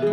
К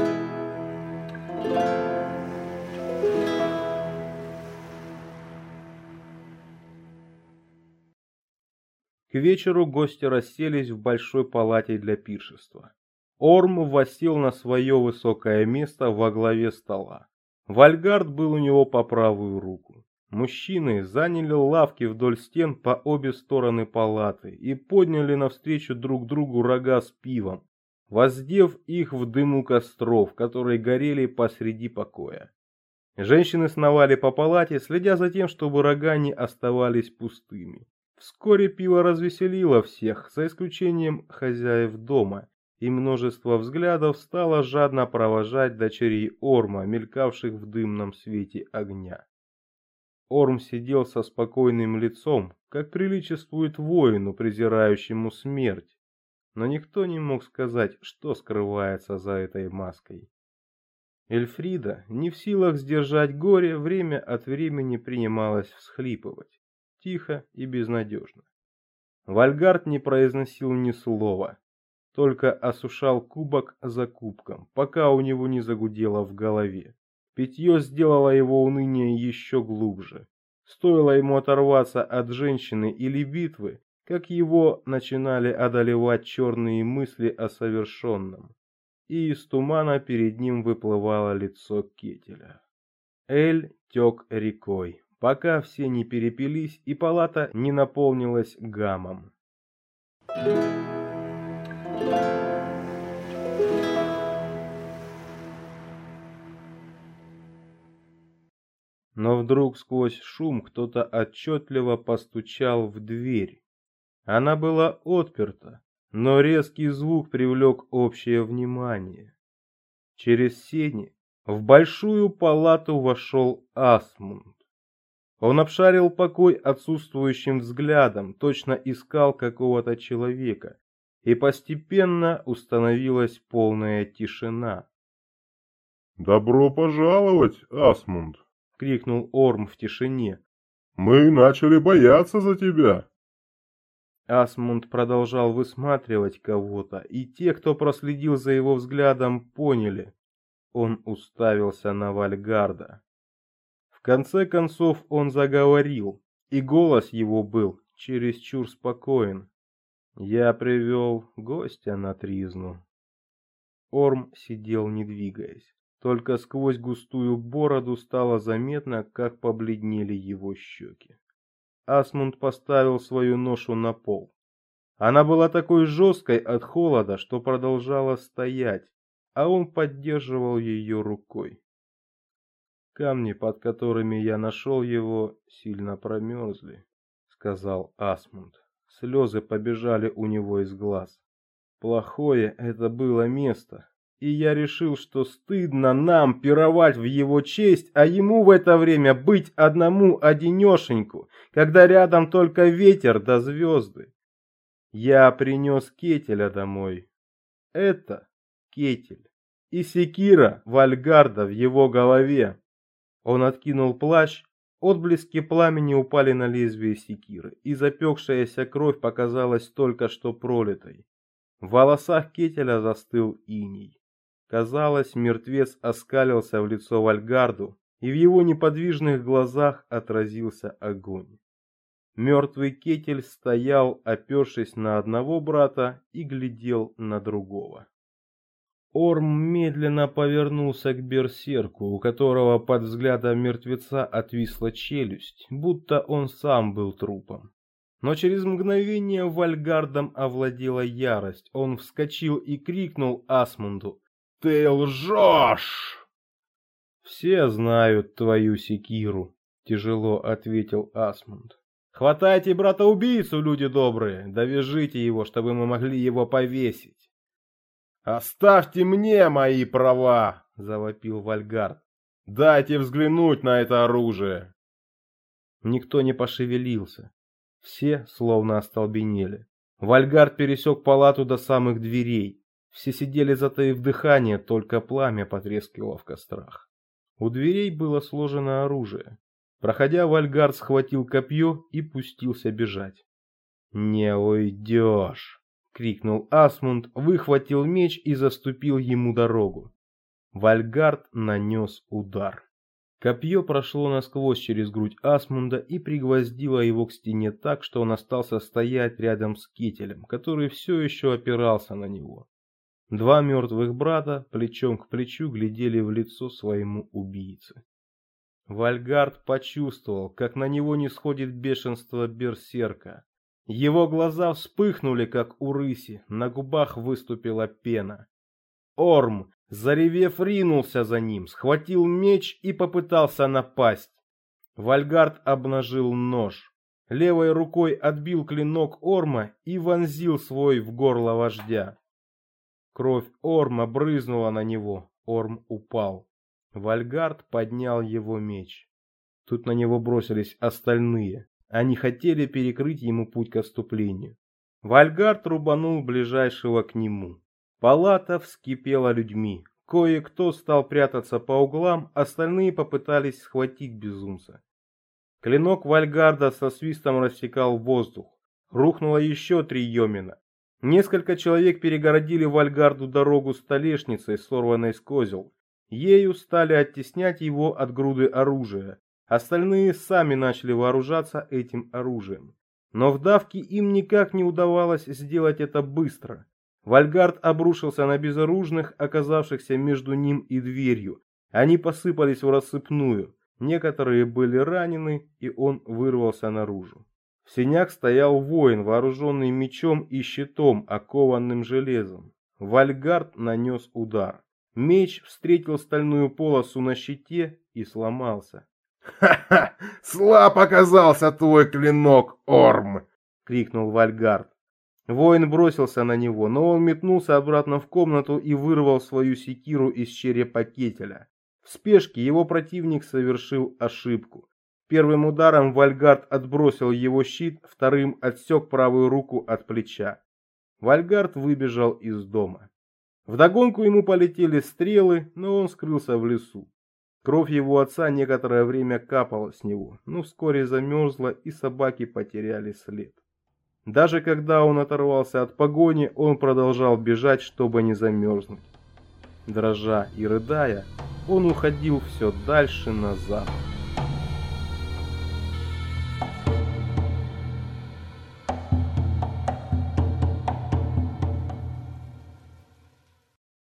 вечеру гости расселись в большой палате для пиршества. Орм восел на свое высокое место во главе стола. Вальгард был у него по правую руку. Мужчины заняли лавки вдоль стен по обе стороны палаты и подняли навстречу друг другу рога с пивом, воздев их в дыму костров, которые горели посреди покоя. Женщины сновали по палате, следя за тем, чтобы рога не оставались пустыми. Вскоре пиво развеселило всех, за исключением хозяев дома, и множество взглядов стало жадно провожать дочерей Орма, мелькавших в дымном свете огня. Орм сидел со спокойным лицом, как приличествует воину, презирающему смерть, но никто не мог сказать, что скрывается за этой маской. Эльфрида, не в силах сдержать горе, время от времени принималась всхлипывать тихо и безнадежно. Вальгард не произносил ни слова, только осушал кубок за кубком, пока у него не загудело в голове. Питье сделало его уныние еще глубже. Стоило ему оторваться от женщины или битвы, как его начинали одолевать черные мысли о совершенном, и из тумана перед ним выплывало лицо Кетеля. Эль тек рекой пока все не перепились и палата не наполнилась гамом. Но вдруг сквозь шум кто-то отчетливо постучал в дверь. Она была отперта, но резкий звук привлек общее внимание. Через сени в большую палату вошел Асмунд. Он обшарил покой отсутствующим взглядом, точно искал какого-то человека, и постепенно установилась полная тишина. «Добро пожаловать, Асмунд!» — крикнул Орм в тишине. «Мы начали бояться за тебя!» Асмунд продолжал высматривать кого-то, и те, кто проследил за его взглядом, поняли. Он уставился на Вальгарда конце концов он заговорил, и голос его был чересчур спокоен. Я привел гостя на тризну. Орм сидел не двигаясь. Только сквозь густую бороду стало заметно, как побледнели его щеки. Асмунд поставил свою ношу на пол. Она была такой жесткой от холода, что продолжала стоять, а он поддерживал ее рукой. Камни, под которыми я нашел его, сильно промерзли, сказал Асмунд. Слезы побежали у него из глаз. Плохое это было место, и я решил, что стыдно нам пировать в его честь, а ему в это время быть одному одинешеньку, когда рядом только ветер да звезды. Я принес кетеля домой. Это кетель. И секира Вальгарда в его голове. Он откинул плащ, отблески пламени упали на лезвие секиры, и запекшаяся кровь показалась только что пролитой. В волосах кетеля застыл иней. Казалось, мертвец оскалился в лицо Вальгарду, и в его неподвижных глазах отразился огонь. Мертвый кетель стоял, опершись на одного брата, и глядел на другого. Орм медленно повернулся к берсерку, у которого под взглядом мертвеца отвисла челюсть, будто он сам был трупом. Но через мгновение Вальгардом овладела ярость. Он вскочил и крикнул Асмунду. «Ты лжешь!» «Все знают твою секиру», — тяжело ответил Асмунд. «Хватайте брата-убийцу, люди добрые, довяжите его, чтобы мы могли его повесить». «Оставьте мне мои права!» — завопил Вальгард. «Дайте взглянуть на это оружие!» Никто не пошевелился. Все словно остолбенели. Вальгард пересек палату до самых дверей. Все сидели затаив дыхание, только пламя потрескивало в кострах. У дверей было сложено оружие. Проходя, Вальгард схватил копье и пустился бежать. «Не уйдешь!» крикнул Асмунд, выхватил меч и заступил ему дорогу. Вальгард нанес удар. Копье прошло насквозь через грудь Асмунда и пригвоздило его к стене так, что он остался стоять рядом с кителем, который все еще опирался на него. Два мертвых брата плечом к плечу глядели в лицо своему убийце. Вальгард почувствовал, как на него не сходит бешенство берсерка. Его глаза вспыхнули, как у рыси, на губах выступила пена. Орм, заревев, ринулся за ним, схватил меч и попытался напасть. Вальгард обнажил нож. Левой рукой отбил клинок Орма и вонзил свой в горло вождя. Кровь Орма брызнула на него, Орм упал. Вальгард поднял его меч. Тут на него бросились остальные. Они хотели перекрыть ему путь к отступлению. Вальгард рубанул ближайшего к нему. Палата вскипела людьми. Кое-кто стал прятаться по углам, остальные попытались схватить безумца. Клинок Вальгарда со свистом рассекал воздух. Рухнуло еще три йомина. Несколько человек перегородили Вальгарду дорогу столешницей, сорванной с козел. Ею стали оттеснять его от груды оружия. Остальные сами начали вооружаться этим оружием. Но в давке им никак не удавалось сделать это быстро. Вальгард обрушился на безоружных, оказавшихся между ним и дверью. Они посыпались в рассыпную. Некоторые были ранены, и он вырвался наружу. В сенях стоял воин, вооруженный мечом и щитом, окованным железом. Вальгард нанес удар. Меч встретил стальную полосу на щите и сломался. «Ха-ха! Слаб оказался твой клинок, Орм!» — крикнул Вальгард. Воин бросился на него, но он метнулся обратно в комнату и вырвал свою секиру из черепа кетеля. В спешке его противник совершил ошибку. Первым ударом Вальгард отбросил его щит, вторым отсек правую руку от плеча. Вальгард выбежал из дома. Вдогонку ему полетели стрелы, но он скрылся в лесу. Кровь его отца некоторое время капала с него, но вскоре замерзла и собаки потеряли след. Даже когда он оторвался от погони, он продолжал бежать, чтобы не замерзнуть. Дрожа и рыдая, он уходил все дальше на запад.